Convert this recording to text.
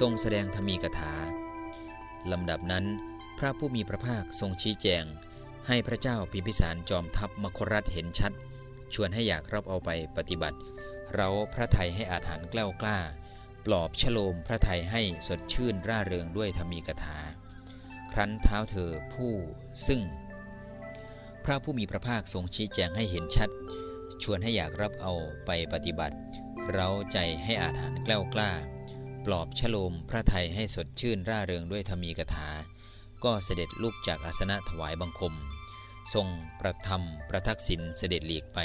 ทรงแสดงธรรมีกถาลำดับนั้น พระผู้มีพระภาคทรงชี้แจง ให้พระเจ้าพิมพิสารจอมทัพมครัฐเห็นชัด ชวนให้อยากรับเอาไปปฏิบัติ เราพระไทยให้อาถรรพ์กล้ากล้า ปลอบฉโลมพระไทยให้สดชื่นร่าเริงด้วยธรรมีกถา ครั้นเท้าเธอผู้ซึ่ง พระผู้มีพระภาคทรงชี้แจงให้เห็นชัด ชวนให้อยากรับเอาไปปฏิบัติ เราใจให้อาถรรพ์กล้ากล้า ปลอบฉโลมพระไทยให้สดชื่นร่าเริงด้วยธรรมีกถา ก็เสด็จลุกจากอาสนะถวายบังคม ทรงประทับประทักษิณเสด็จหลีกไป